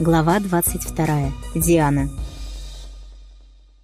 Глава 22. Диана.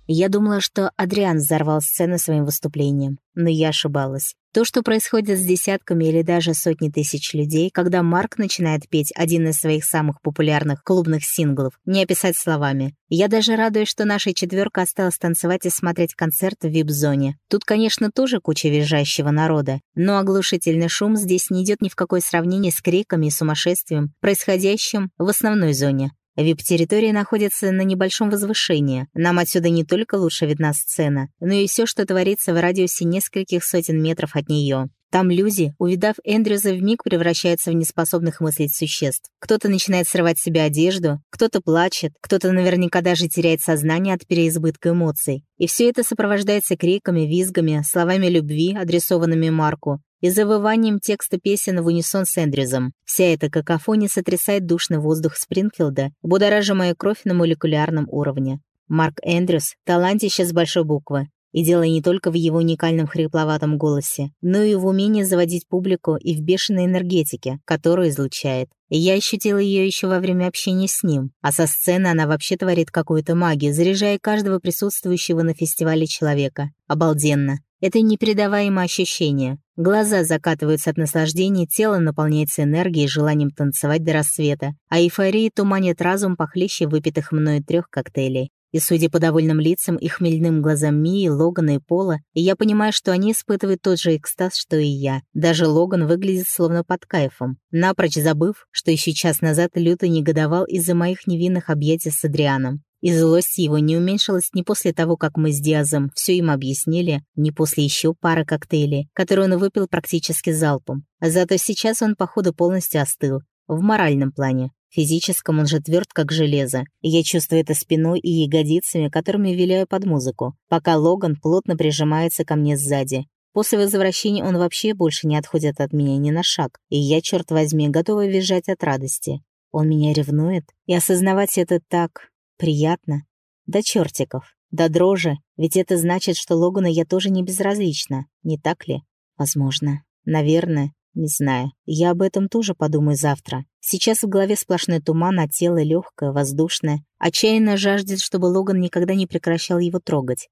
Я думала, что Адриан взорвал сцену своим выступлением, но я ошибалась. То, что происходит с десятками или даже сотни тысяч людей, когда Марк начинает петь один из своих самых популярных клубных синглов, не описать словами. Я даже радуюсь, что наша четверка осталась танцевать и смотреть концерт в вип-зоне. Тут, конечно, тоже куча визжащего народа, но оглушительный шум здесь не идет ни в какое сравнение с криками и сумасшествием, происходящим в основной зоне. Вип-территория находится на небольшом возвышении. Нам отсюда не только лучше видна сцена, но и все, что творится в радиусе нескольких сотен метров от нее. Там люди, увидав Эндрюза, вмиг превращаются в неспособных мыслить существ. Кто-то начинает срывать себе одежду, кто-то плачет, кто-то наверняка даже теряет сознание от переизбытка эмоций. И все это сопровождается криками, визгами, словами любви, адресованными Марку, и завыванием текста песен в унисон с Эндрюзом. Вся эта какофония сотрясает душный воздух Спрингфилда, будоража кровь на молекулярном уровне. Марк Эндрюс — талантище с большой буквы. И дело не только в его уникальном хрипловатом голосе, но и в умении заводить публику и в бешеной энергетике, которую излучает. Я ощутила ее еще во время общения с ним, а со сцены она вообще творит какую-то магию, заряжая каждого присутствующего на фестивале человека. Обалденно. Это непередаваемое ощущение. Глаза закатываются от наслаждения, тело наполняется энергией и желанием танцевать до рассвета, а эйфория туманит разум похлеще выпитых мною трех коктейлей. И судя по довольным лицам и хмельным глазам Мии, Логана и Пола, я понимаю, что они испытывают тот же экстаз, что и я. Даже Логан выглядит словно под кайфом, напрочь забыв, что еще час назад люто негодовал из-за моих невинных объятий с Адрианом. И злость его не уменьшилась ни после того, как мы с Диазом все им объяснили, ни после еще пары коктейлей, которые он выпил практически залпом. Зато сейчас он, походу, полностью остыл. В моральном плане. Физическом он же тверд, как железо. И я чувствую это спиной и ягодицами, которыми виляю под музыку, пока Логан плотно прижимается ко мне сзади. После возвращения он вообще больше не отходит от меня ни на шаг, и я, черт возьми, готова визжать от радости. Он меня ревнует, и осознавать это так Приятно. До чертиков. До дрожи. Ведь это значит, что Логану я тоже не безразлична. Не так ли? Возможно. Наверное. Не знаю. Я об этом тоже подумаю завтра. Сейчас в голове сплошной туман, а тело легкое, воздушное. Отчаянно жаждет, чтобы Логан никогда не прекращал его трогать.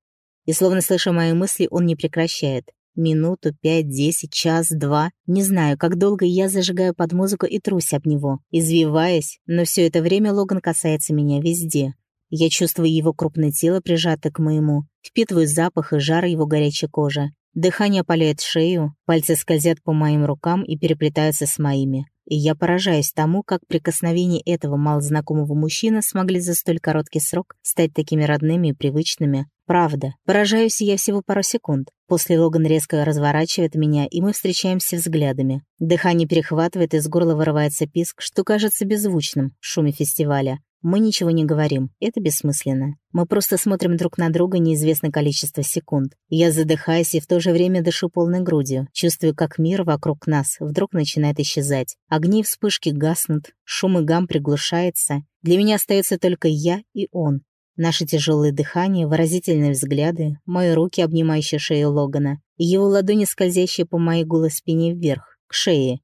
И словно слыша мои мысли, он не прекращает. Минуту, пять, десять, час, два. Не знаю, как долго я зажигаю под музыку и трусь об него, извиваясь, но все это время Логан касается меня везде. Я чувствую его крупное тело, прижатое к моему, впитываю запах и жар его горячей кожи. Дыхание опаляет шею, пальцы скользят по моим рукам и переплетаются с моими. И я поражаюсь тому, как прикосновения этого малознакомого мужчины смогли за столь короткий срок стать такими родными и привычными, Правда, поражаюсь я всего пару секунд. После Логан резко разворачивает меня, и мы встречаемся взглядами. Дыхание перехватывает, из горла вырывается писк, что кажется беззвучным в шуме фестиваля. Мы ничего не говорим, это бессмысленно. Мы просто смотрим друг на друга неизвестное количество секунд. Я задыхаюсь и в то же время дышу полной грудью, чувствую, как мир вокруг нас вдруг начинает исчезать. Огни и вспышки гаснут, шум и гам приглушается. Для меня остается только я и он, Наши тяжелые дыхания, выразительные взгляды, мои руки, обнимающие шею Логана, и его ладони, скользящие по моей голой спине вверх, к шее.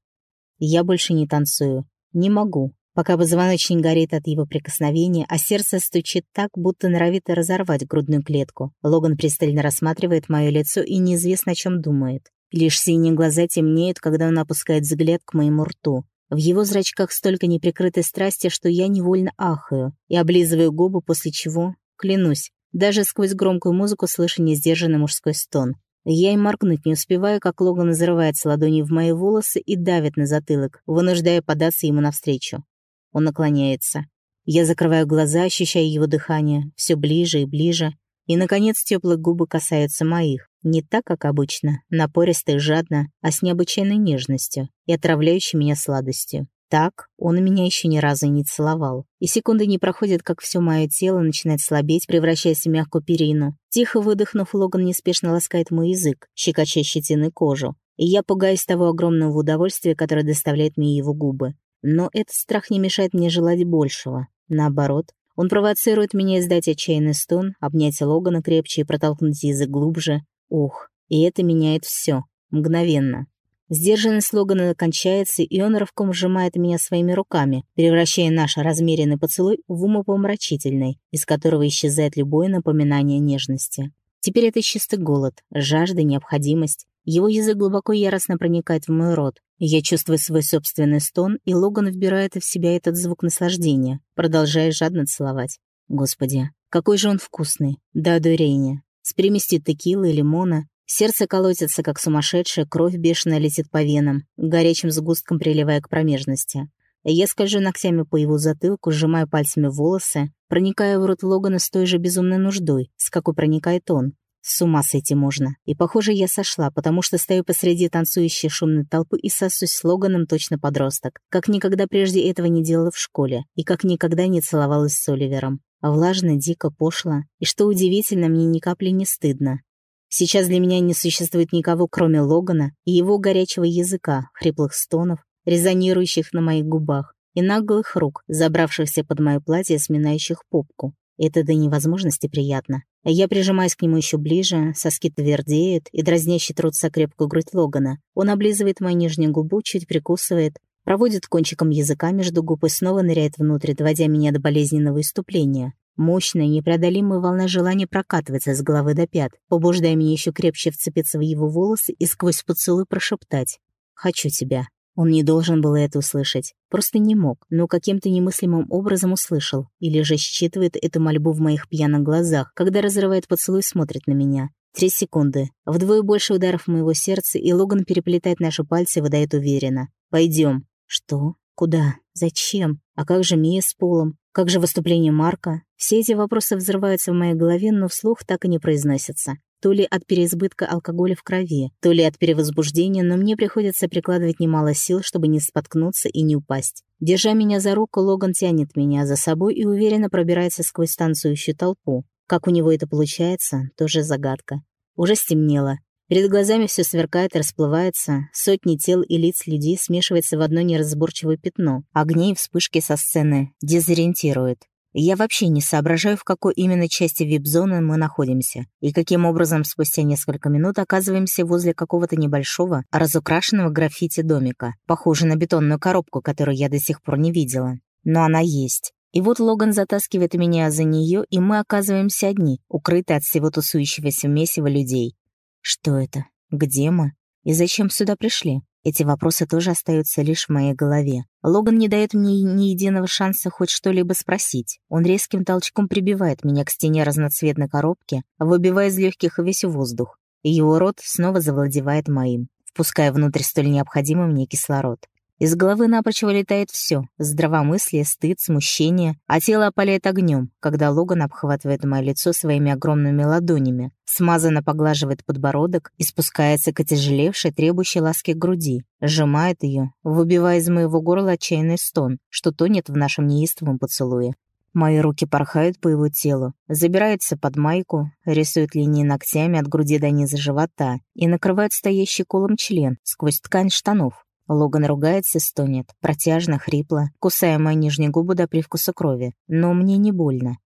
Я больше не танцую. Не могу. Пока позвоночник горит от его прикосновения, а сердце стучит так, будто норовит разорвать грудную клетку. Логан пристально рассматривает мое лицо и неизвестно о чем думает. Лишь синие глаза темнеют, когда он опускает взгляд к моему рту. В его зрачках столько неприкрытой страсти, что я невольно ахаю и облизываю губы, после чего, клянусь, даже сквозь громкую музыку слышу несдержанный мужской стон. Я и моргнуть не успеваю, как Логан зарывается ладони в мои волосы и давит на затылок, вынуждая податься ему навстречу. Он наклоняется. Я закрываю глаза, ощущая его дыхание, все ближе и ближе, и, наконец, теплые губы касаются моих. Не так, как обычно, напористо и жадно, а с необычайной нежностью и отравляющей меня сладостью. Так он меня еще ни разу не целовал. И секунды не проходят, как все мое тело начинает слабеть, превращаясь в мягкую перину. Тихо выдохнув, Логан неспешно ласкает мой язык, щекоча щетины кожу. И я пугаюсь того огромного удовольствия, которое доставляет мне его губы. Но этот страх не мешает мне желать большего. Наоборот, он провоцирует меня издать отчаянный стон, обнять Логана крепче и протолкнуть язык глубже, Ух, и это меняет все. Мгновенно. Сдержанность Логана кончается, и он рывком сжимает меня своими руками, превращая наш размеренный поцелуй в умопомрачительный, из которого исчезает любое напоминание нежности. Теперь это чистый голод, жажда, необходимость. Его язык глубоко яростно проникает в мой рот. Я чувствую свой собственный стон, и Логан вбирает в себя этот звук наслаждения, продолжая жадно целовать. Господи, какой же он вкусный, до одурения. С примесью текилы и лимона, Сердце колотится, как сумасшедшее, кровь бешено летит по венам, горячим сгустком приливая к промежности. Я скольжу ногтями по его затылку, сжимаю пальцами волосы, проникая в рот Логана с той же безумной нуждой, с какой проникает он. С ума сойти можно. И, похоже, я сошла, потому что стою посреди танцующей шумной толпы и сосусь с Логаном точно подросток, как никогда прежде этого не делала в школе, и как никогда не целовалась с Оливером. А влажно, дико, пошло, и, что удивительно, мне ни капли не стыдно. Сейчас для меня не существует никого, кроме Логана и его горячего языка, хриплых стонов, резонирующих на моих губах, и наглых рук, забравшихся под мое платье, сминающих попку. Это до невозможности приятно. Я прижимаюсь к нему еще ближе, соски твердеют, и дразнящий трутся крепкую грудь Логана. Он облизывает мою нижнюю губу, чуть прикусывает, проводит кончиком языка между губ и снова ныряет внутрь, доводя меня до болезненного иступления. Мощная, непреодолимая волна желания прокатывается с головы до пят, побуждая меня еще крепче вцепиться в его волосы и сквозь поцелуй прошептать «Хочу тебя». Он не должен был это услышать. Просто не мог, но каким-то немыслимым образом услышал. Или же считывает эту мольбу в моих пьяных глазах, когда разрывает поцелуй и смотрит на меня. Три секунды. Вдвое больше ударов моего сердца, и Логан переплетает наши пальцы и выдает уверенно. Пойдем. Что? Куда? Зачем? А как же Мия с Полом? Как же выступление Марка? Все эти вопросы взрываются в моей голове, но вслух так и не произносятся. То ли от переизбытка алкоголя в крови, то ли от перевозбуждения, но мне приходится прикладывать немало сил, чтобы не споткнуться и не упасть. Держа меня за руку, Логан тянет меня за собой и уверенно пробирается сквозь танцующую толпу. Как у него это получается, тоже загадка. Уже стемнело. Перед глазами все сверкает и расплывается, сотни тел и лиц людей смешивается в одно неразборчивое пятно. Огни и вспышки со сцены дезориентируют. Я вообще не соображаю, в какой именно части вип-зоны мы находимся, и каким образом спустя несколько минут оказываемся возле какого-то небольшого, разукрашенного граффити домика, похожего на бетонную коробку, которую я до сих пор не видела. Но она есть. И вот Логан затаскивает меня за нее, и мы оказываемся одни, укрыты от всего тусующегося месива людей. Что это? Где мы? И зачем сюда пришли? Эти вопросы тоже остаются лишь в моей голове. Логан не дает мне ни единого шанса хоть что-либо спросить. Он резким толчком прибивает меня к стене разноцветной коробки, выбивая из легких весь воздух. Его рот снова завладевает моим, впуская внутрь столь необходимый мне кислород. Из головы напрочь вылетает все: здравомыслие, стыд, смущение, а тело опаляет огнем, когда Логан обхватывает мое лицо своими огромными ладонями, смазанно поглаживает подбородок и спускается к отяжелевшей, требующей ласки груди, сжимает ее, выбивая из моего горла отчаянный стон, что тонет в нашем неистовом поцелуе. Мои руки порхают по его телу, забираются под майку, рисуют линии ногтями от груди до низа живота и накрывают стоящий колом член сквозь ткань штанов, Логан ругается стонет, протяжно, хрипло, кусая мою нижнюю губу до привкуса крови. Но мне не больно.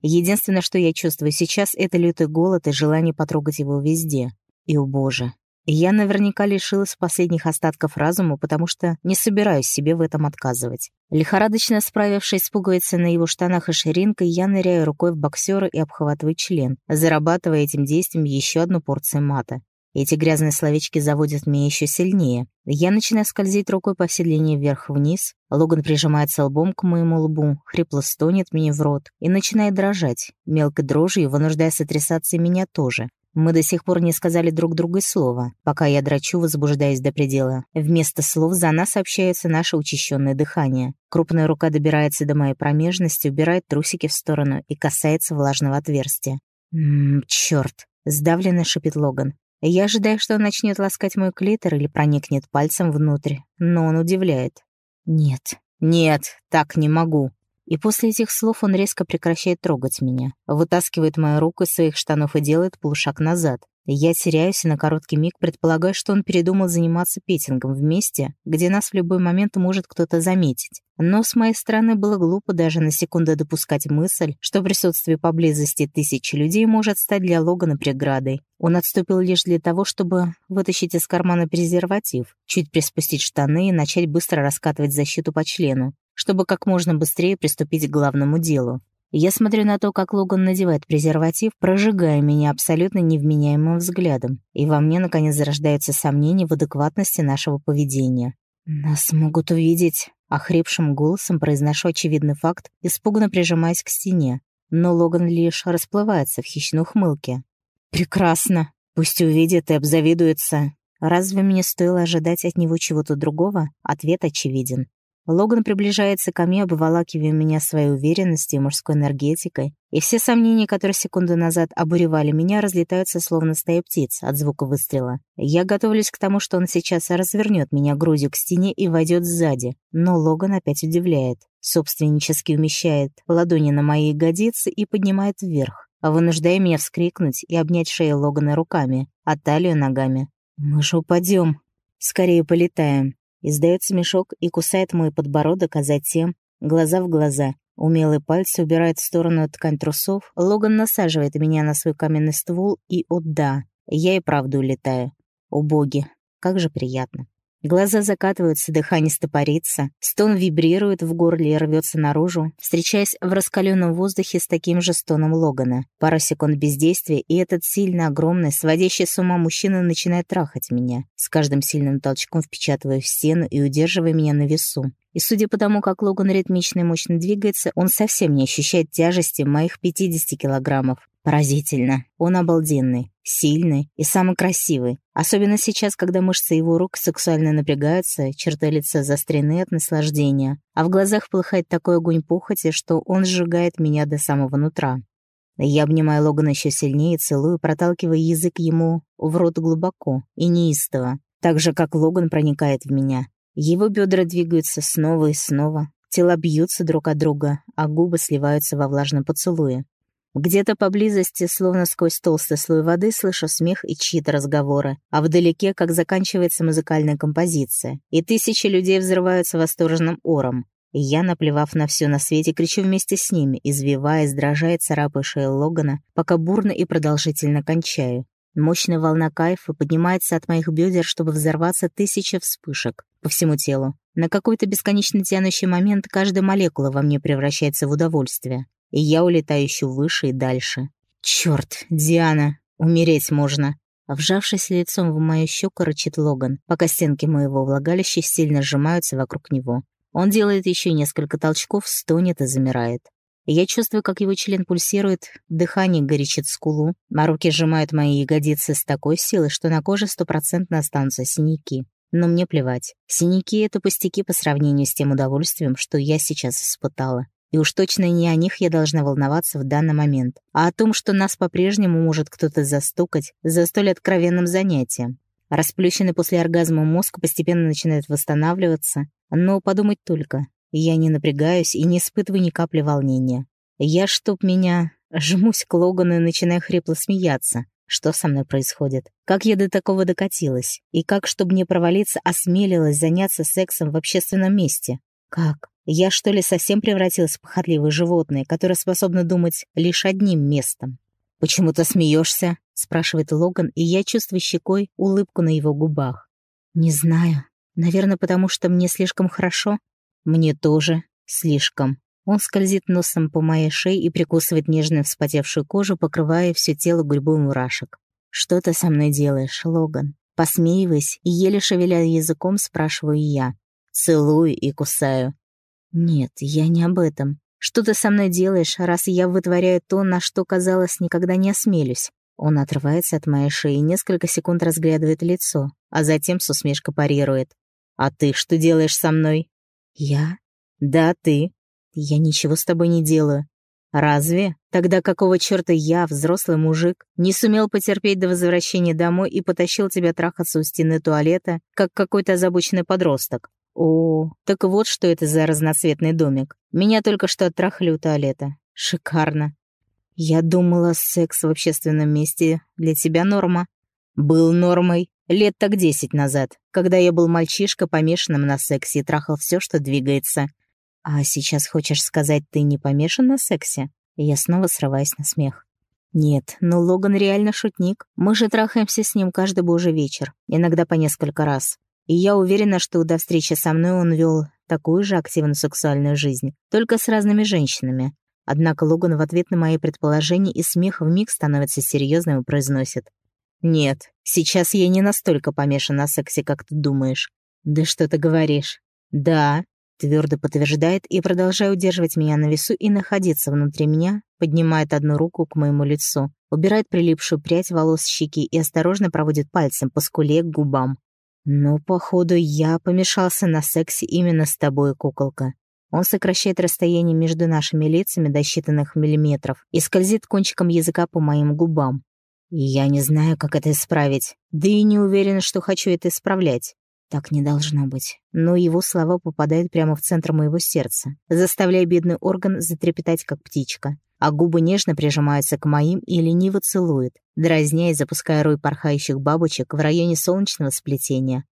Единственное, что я чувствую сейчас, это лютый голод и желание потрогать его везде. И, о боже, я наверняка лишилась последних остатков разума, потому что не собираюсь себе в этом отказывать. Лихорадочно справившись с пуговицей на его штанах и ширинкой, я ныряю рукой в боксера и обхватываю член, зарабатывая этим действием еще одну порцию мата. Эти грязные словечки заводят меня еще сильнее. Я начинаю скользить рукой по всей длине вверх-вниз. Логан прижимается лбом к моему лбу, хрипло стонет мне в рот и начинает дрожать, мелкой дрожью вынуждая сотрясаться меня тоже. Мы до сих пор не сказали друг другу слова, пока я драчу, возбуждаясь до предела. Вместо слов за нас общается наше учащенное дыхание. Крупная рука добирается до моей промежности, убирает трусики в сторону и касается влажного отверстия. «Ммм, чёрт!» — сдавленно шипит Логан. Я ожидаю, что он начнет ласкать мой клитор или проникнет пальцем внутрь, но он удивляет. «Нет, нет, так не могу». И после этих слов он резко прекращает трогать меня, вытаскивает мою руку из своих штанов и делает полушаг назад. Я теряюсь и на короткий миг предполагаю, что он передумал заниматься петингом в месте, где нас в любой момент может кто-то заметить. Но с моей стороны было глупо даже на секунду допускать мысль, что присутствие поблизости тысячи людей может стать для Логана преградой. Он отступил лишь для того, чтобы вытащить из кармана презерватив, чуть приспустить штаны и начать быстро раскатывать защиту по члену, чтобы как можно быстрее приступить к главному делу. Я смотрю на то, как Логан надевает презерватив, прожигая меня абсолютно невменяемым взглядом, и во мне, наконец, зарождаются сомнения в адекватности нашего поведения. «Нас могут увидеть», — охрипшим голосом произношу очевидный факт, испуганно прижимаясь к стене. Но Логан лишь расплывается в хищной ухмылке. «Прекрасно. Пусть увидит и обзавидуется. Разве мне стоило ожидать от него чего-то другого? Ответ очевиден. Логан приближается ко мне, обволакивая меня своей уверенностью и мужской энергетикой, и все сомнения, которые секунду назад обуревали меня, разлетаются словно стая птиц от звука выстрела. Я готовлюсь к тому, что он сейчас развернет меня грудью к стене и войдет сзади, но Логан опять удивляет. Собственнически умещает ладони на мои ягодицы и поднимает вверх, вынуждая меня вскрикнуть и обнять шею Логана руками, а талию ногами. «Мы же упадем. Скорее полетаем». Издает смешок и кусает мой подбородок, а затем, глаза в глаза, умелые пальцы убирают в сторону ткань трусов, Логан насаживает меня на свой каменный ствол, и, о да, я и правда улетаю. О боги, как же приятно. Глаза закатываются, дыхание стопорится, стон вибрирует в горле и рвется наружу, встречаясь в раскаленном воздухе с таким же стоном Логана. Пара секунд бездействия, и этот сильно огромный, сводящий с ума мужчина начинает трахать меня, с каждым сильным толчком впечатывая в стену и удерживая меня на весу. И судя по тому, как Логан ритмично и мощно двигается, он совсем не ощущает тяжести моих 50 килограммов. Поразительно. Он обалденный, сильный и самый красивый. Особенно сейчас, когда мышцы его рук сексуально напрягаются, черты лица заострены от наслаждения, а в глазах полыхает такой огонь похоти, что он сжигает меня до самого нутра. Я обнимаю Логана еще сильнее и целую, проталкивая язык ему в рот глубоко и неистово, так же, как Логан проникает в меня. Его бедра двигаются снова и снова, тела бьются друг от друга, а губы сливаются во влажном поцелуе. Где-то поблизости, словно сквозь толстый слой воды, слышу смех и чьи-то разговоры, а вдалеке, как заканчивается музыкальная композиция, и тысячи людей взрываются восторженным ором. И я, наплевав на все на свете, кричу вместе с ними, извиваясь, дрожая, царапая шею Логана, пока бурно и продолжительно кончаю. Мощная волна кайфа поднимается от моих бедер, чтобы взорваться тысяча вспышек по всему телу. На какой-то бесконечно тянущий момент каждая молекула во мне превращается в удовольствие и я улетаю еще выше и дальше. Черт, Диана, умереть можно. Вжавшись лицом в мою щеку, рычит Логан, пока стенки моего влагалища сильно сжимаются вокруг него. Он делает еще несколько толчков, стонет и замирает. Я чувствую, как его член пульсирует, дыхание горячит скулу, а руки сжимают мои ягодицы с такой силой, что на коже стопроцентно останутся синяки. Но мне плевать. Синяки — это пустяки по сравнению с тем удовольствием, что я сейчас испытала. И уж точно не о них я должна волноваться в данный момент, а о том, что нас по-прежнему может кто-то застукать за столь откровенным занятием. Расплющенный после оргазма мозг постепенно начинает восстанавливаться, но подумать только. Я не напрягаюсь и не испытываю ни капли волнения. Я, чтоб меня, жмусь к Логану и начинаю хрипло смеяться. Что со мной происходит? Как я до такого докатилась? И как, чтобы не провалиться, осмелилась заняться сексом в общественном месте? Как? Я, что ли, совсем превратилась в похотливое животное, которое способно думать лишь одним местом? «Почему ты смеешься?» — спрашивает Логан, и я чувствую щекой улыбку на его губах. «Не знаю. Наверное, потому что мне слишком хорошо?» «Мне тоже. Слишком». Он скользит носом по моей шее и прикусывает нежную вспотевшую кожу, покрывая все тело гурьбой мурашек. «Что ты со мной делаешь, Логан?» Посмеиваясь и еле шевеля языком, спрашиваю я. Целую и кусаю. «Нет, я не об этом. Что ты со мной делаешь, раз я вытворяю то, на что, казалось, никогда не осмелюсь?» Он отрывается от моей шеи и несколько секунд разглядывает лицо, а затем с усмешкой парирует. «А ты что делаешь со мной?» «Я?» «Да, ты. Я ничего с тобой не делаю. Разве? Тогда какого черта я, взрослый мужик, не сумел потерпеть до возвращения домой и потащил тебя трахаться у стены туалета, как какой-то озабоченный подросток? О, так вот что это за разноцветный домик. Меня только что оттрахали у туалета. Шикарно. Я думала, секс в общественном месте для тебя норма. Был нормой. Лет так десять назад, когда я был мальчишка, помешанным на сексе и трахал все, что двигается. А сейчас хочешь сказать, ты не помешан на сексе? Я снова срываюсь на смех. Нет, ну Логан реально шутник. Мы же трахаемся с ним каждый божий вечер, иногда по несколько раз. И я уверена, что до встречи со мной он вел такую же активную сексуальную жизнь, только с разными женщинами. Однако Логан в ответ на мои предположения и смех вмиг становится серьезным и произносит. «Нет, сейчас я не настолько помешан на сексе, как ты думаешь». «Да что ты говоришь?» «Да», — твердо подтверждает и продолжая удерживать меня на весу и находиться внутри меня, поднимает одну руку к моему лицу, убирает прилипшую прядь волос с щеки и осторожно проводит пальцем по скуле к губам. «Ну, походу, я помешался на сексе именно с тобой, куколка». Он сокращает расстояние между нашими лицами до считанных миллиметров и скользит кончиком языка по моим губам. Я не знаю, как это исправить. Да и не уверена, что хочу это исправлять. Так не должно быть. Но его слова попадают прямо в центр моего сердца, заставляя бедный орган затрепетать, как птичка а губы нежно прижимаются к моим и лениво целует, дразня и запуская рой порхающих бабочек в районе солнечного сплетения.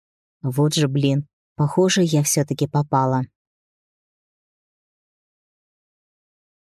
Вот же, блин, похоже, я все таки попала.